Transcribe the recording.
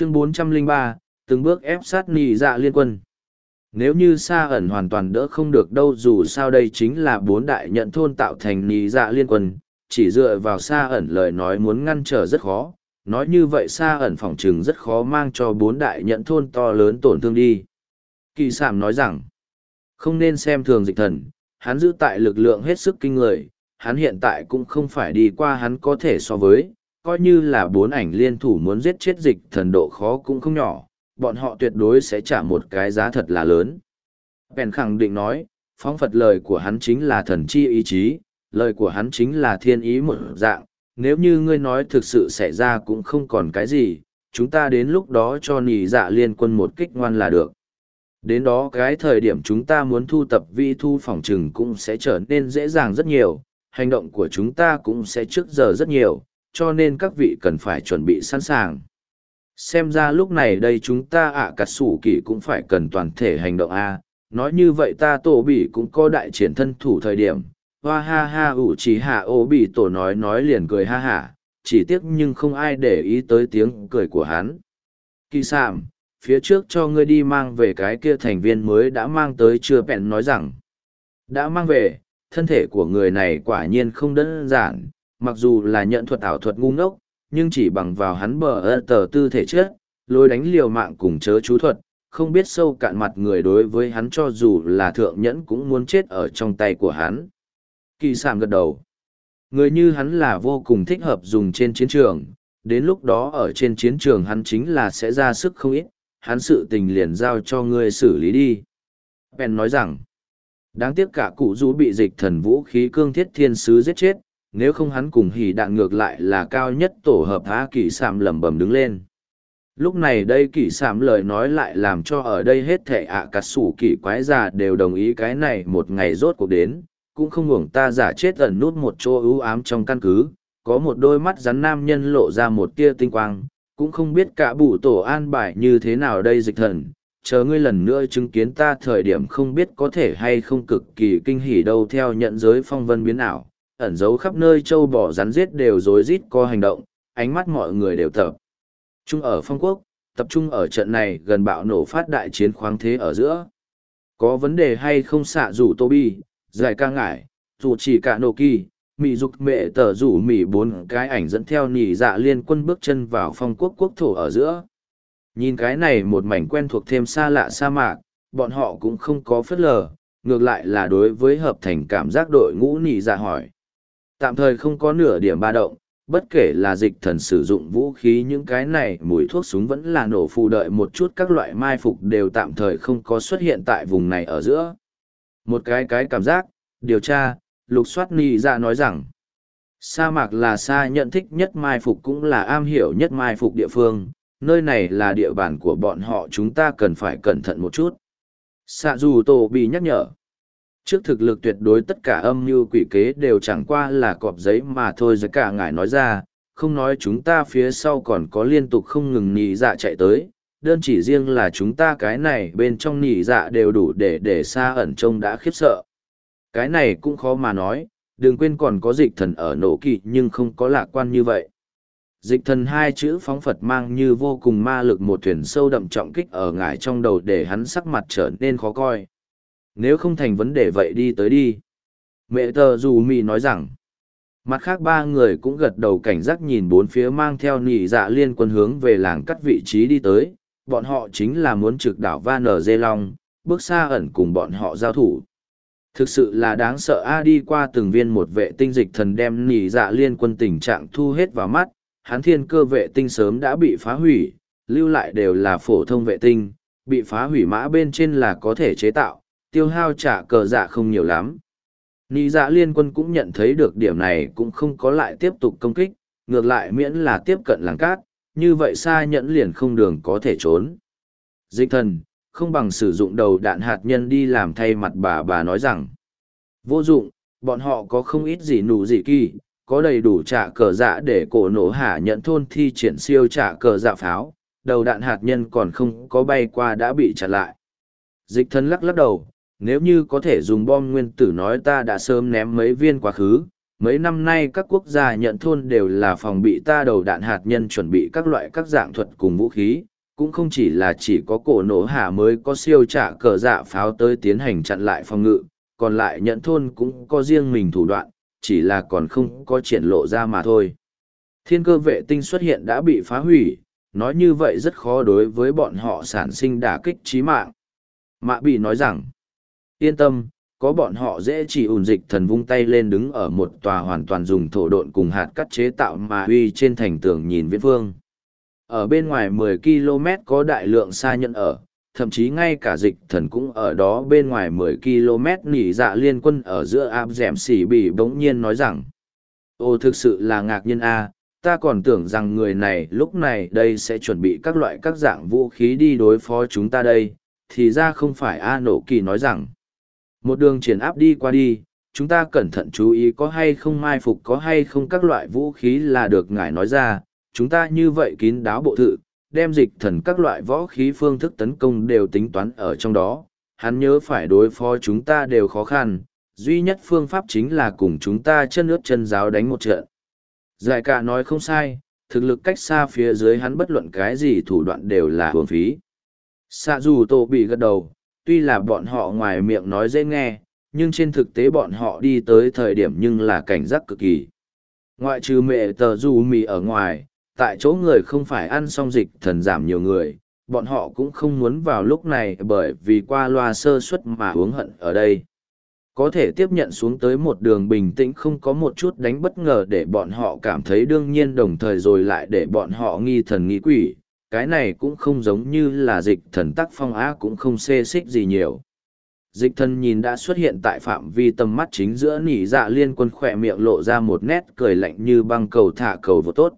chương 403, từng bước ép sát nị dạ liên quân. Nếu như Sa ẩn hoàn toàn đỡ không được đâu dù sao đây chính là bốn đại nhận thôn tạo thành nị dạ liên quân, chỉ dựa vào Sa ẩn lời nói muốn ngăn trở rất khó, nói như vậy Sa ẩn phỏng chừng rất khó mang cho bốn đại nhận thôn to lớn tổn thương đi. Kỳ Sảm nói rằng, không nên xem thường dịch thần, hắn giữ tại lực lượng hết sức kinh người, hắn hiện tại cũng không phải đi qua hắn có thể so với, coi như là bốn ảnh liên thủ muốn giết chết dịch thần độ khó cũng không nhỏ, bọn họ tuyệt đối sẽ trả một cái giá thật là lớn. Bèn khẳng định nói, phóng phật lời của hắn chính là thần chi ý chí, lời của hắn chính là thiên ý một dạng, nếu như ngươi nói thực sự xảy ra cũng không còn cái gì, chúng ta đến lúc đó cho nỉ dạ liên quân một kích ngoan là được. Đến đó cái thời điểm chúng ta muốn thu tập vi thu phòng trừng cũng sẽ trở nên dễ dàng rất nhiều, hành động của chúng ta cũng sẽ trước giờ rất nhiều, cho nên các vị cần phải chuẩn bị sẵn sàng. Xem ra lúc này đây chúng ta ạ à, cắt sủ kỳ cũng phải cần toàn thể hành động A, nói như vậy ta tổ bị cũng có đại triển thân thủ thời điểm, hoa ha ha ủ chỉ hạ ô bị tổ nói nói liền cười ha hả, chỉ tiếc nhưng không ai để ý tới tiếng cười của hắn. Kỳ sạm, phía trước cho ngươi đi mang về cái kia thành viên mới đã mang tới chưa bèn nói rằng, đã mang về, thân thể của người này quả nhiên không đơn giản, mặc dù là nhận thuật ảo thuật ngu ngốc, nhưng chỉ bằng vào hắn bờ ơ tờ tư thể chết, lối đánh liều mạng cùng chớ chú thuật, không biết sâu cạn mặt người đối với hắn cho dù là thượng nhẫn cũng muốn chết ở trong tay của hắn. Kỳ sạm gật đầu. Người như hắn là vô cùng thích hợp dùng trên chiến trường, đến lúc đó ở trên chiến trường hắn chính là sẽ ra sức không ít, hắn sự tình liền giao cho ngươi xử lý đi. Ben nói rằng, đáng tiếc cả cụ rũ bị dịch thần vũ khí cương thiết thiên sứ giết chết, nếu không hắn cùng hỉ đạn ngược lại là cao nhất tổ hợp há kỳ sạm lẩm bẩm đứng lên. Lúc này đây kỳ sạm lời nói lại làm cho ở đây hết thệ ạ à sủ xù kỳ quái già đều đồng ý cái này một ngày rốt cuộc đến, cũng không uổng ta giả chết ẩn nút một chỗ ưu ám trong căn cứ, có một đôi mắt rắn nam nhân lộ ra một tia tinh quang, cũng không biết cả bụ tổ an bài như thế nào đây dịch thần, chờ ngươi lần nữa chứng kiến ta thời điểm không biết có thể hay không cực kỳ kinh hỉ đâu theo nhận giới phong vân biến ảo ẩn giấu khắp nơi châu bò rắn giết đều rối rít co hành động, ánh mắt mọi người đều tập. Trung ở phong quốc, tập trung ở trận này gần bạo nổ phát đại chiến khoáng thế ở giữa. Có vấn đề hay không xạ rủ tô bi, giải ca ngải, dù chỉ cả nổ kỳ, mị dục mẹ tờ rủ mị bốn cái ảnh dẫn theo nỉ dạ liên quân bước chân vào phong quốc quốc thổ ở giữa. Nhìn cái này một mảnh quen thuộc thêm xa lạ sa mạc, bọn họ cũng không có phất lờ, ngược lại là đối với hợp thành cảm giác đội ngũ nỉ dạ hỏi tạm thời không có nửa điểm ba động, bất kể là dịch thần sử dụng vũ khí những cái này mùi thuốc súng vẫn là nổ phù đợi một chút các loại mai phục đều tạm thời không có xuất hiện tại vùng này ở giữa. Một cái cái cảm giác, điều tra, lục soát ni ra nói rằng, sa mạc là sa nhận thích nhất mai phục cũng là am hiểu nhất mai phục địa phương, nơi này là địa bàn của bọn họ chúng ta cần phải cẩn thận một chút. Sa dù tổ bị nhắc nhở trước thực lực tuyệt đối tất cả âm mưu quỷ kế đều chẳng qua là cọp giấy mà thôi giới cả ngài nói ra, không nói chúng ta phía sau còn có liên tục không ngừng nhị dạ chạy tới, đơn chỉ riêng là chúng ta cái này bên trong nhị dạ đều đủ để để xa ẩn trông đã khiếp sợ. Cái này cũng khó mà nói, đừng quên còn có dịch thần ở nổ kỵ nhưng không có lạc quan như vậy. Dịch thần hai chữ phóng phật mang như vô cùng ma lực một thuyền sâu đậm trọng kích ở ngải trong đầu để hắn sắc mặt trở nên khó coi nếu không thành vấn đề vậy đi tới đi. Mẹ tờ dù mì nói rằng, mặt khác ba người cũng gật đầu cảnh giác nhìn bốn phía mang theo nỉ dạ liên quân hướng về làng cắt vị trí đi tới, bọn họ chính là muốn trực đảo Van ở Dê Long, bước xa ẩn cùng bọn họ giao thủ. Thực sự là đáng sợ A đi qua từng viên một vệ tinh dịch thần đem nỉ dạ liên quân tình trạng thu hết vào mắt, hán thiên cơ vệ tinh sớm đã bị phá hủy, lưu lại đều là phổ thông vệ tinh, bị phá hủy mã bên trên là có thể chế tạo, tiêu hao trả cờ dạ không nhiều lắm. Nị dạ liên quân cũng nhận thấy được điểm này cũng không có lại tiếp tục công kích, ngược lại miễn là tiếp cận làng cát, như vậy xa nhẫn liền không đường có thể trốn. Dịch thần, không bằng sử dụng đầu đạn hạt nhân đi làm thay mặt bà bà nói rằng. Vô dụng, bọn họ có không ít gì nụ gì kỳ, có đầy đủ trả cờ dạ để cổ nổ hạ nhận thôn thi triển siêu trả cờ dạ pháo, đầu đạn hạt nhân còn không có bay qua đã bị chặn lại. Dịch thần lắc lắc đầu, nếu như có thể dùng bom nguyên tử nói ta đã sớm ném mấy viên quá khứ, mấy năm nay các quốc gia nhận thôn đều là phòng bị ta đầu đạn hạt nhân chuẩn bị các loại các dạng thuật cùng vũ khí, cũng không chỉ là chỉ có cổ nổ hạ mới có siêu trả cờ dạ pháo tới tiến hành chặn lại phòng ngự, còn lại nhận thôn cũng có riêng mình thủ đoạn, chỉ là còn không có triển lộ ra mà thôi. Thiên cơ vệ tinh xuất hiện đã bị phá hủy, nói như vậy rất khó đối với bọn họ sản sinh đả kích trí mạng. Mạ bị nói rằng, yên tâm, có bọn họ dễ chỉ ủn dịch thần vung tay lên đứng ở một tòa hoàn toàn dùng thổ độn cùng hạt cắt chế tạo mà uy trên thành tường nhìn viễn phương. Ở bên ngoài 10 km có đại lượng xa nhận ở, thậm chí ngay cả dịch thần cũng ở đó bên ngoài 10 km nỉ dạ liên quân ở giữa áp dẻm xỉ bị bỗng nhiên nói rằng ồ thực sự là ngạc nhiên a ta còn tưởng rằng người này lúc này đây sẽ chuẩn bị các loại các dạng vũ khí đi đối phó chúng ta đây thì ra không phải a nổ kỳ nói rằng một đường triển áp đi qua đi chúng ta cẩn thận chú ý có hay không mai phục có hay không các loại vũ khí là được ngài nói ra chúng ta như vậy kín đáo bộ thự đem dịch thần các loại võ khí phương thức tấn công đều tính toán ở trong đó, hắn nhớ phải đối phó chúng ta đều khó khăn, duy nhất phương pháp chính là cùng chúng ta chân ướt chân giáo đánh một trận. Giải cả nói không sai, thực lực cách xa phía dưới hắn bất luận cái gì thủ đoạn đều là hưởng phí. Xạ dù tổ bị gật đầu, tuy là bọn họ ngoài miệng nói dễ nghe, nhưng trên thực tế bọn họ đi tới thời điểm nhưng là cảnh giác cực kỳ. Ngoại trừ mẹ tờ dù mì ở ngoài, tại chỗ người không phải ăn xong dịch thần giảm nhiều người, bọn họ cũng không muốn vào lúc này bởi vì qua loa sơ suất mà uống hận ở đây. Có thể tiếp nhận xuống tới một đường bình tĩnh không có một chút đánh bất ngờ để bọn họ cảm thấy đương nhiên đồng thời rồi lại để bọn họ nghi thần nghi quỷ. Cái này cũng không giống như là dịch thần tắc phong á cũng không xê xích gì nhiều. Dịch thần nhìn đã xuất hiện tại phạm vi tầm mắt chính giữa nỉ dạ liên quân khỏe miệng lộ ra một nét cười lạnh như băng cầu thả cầu vô tốt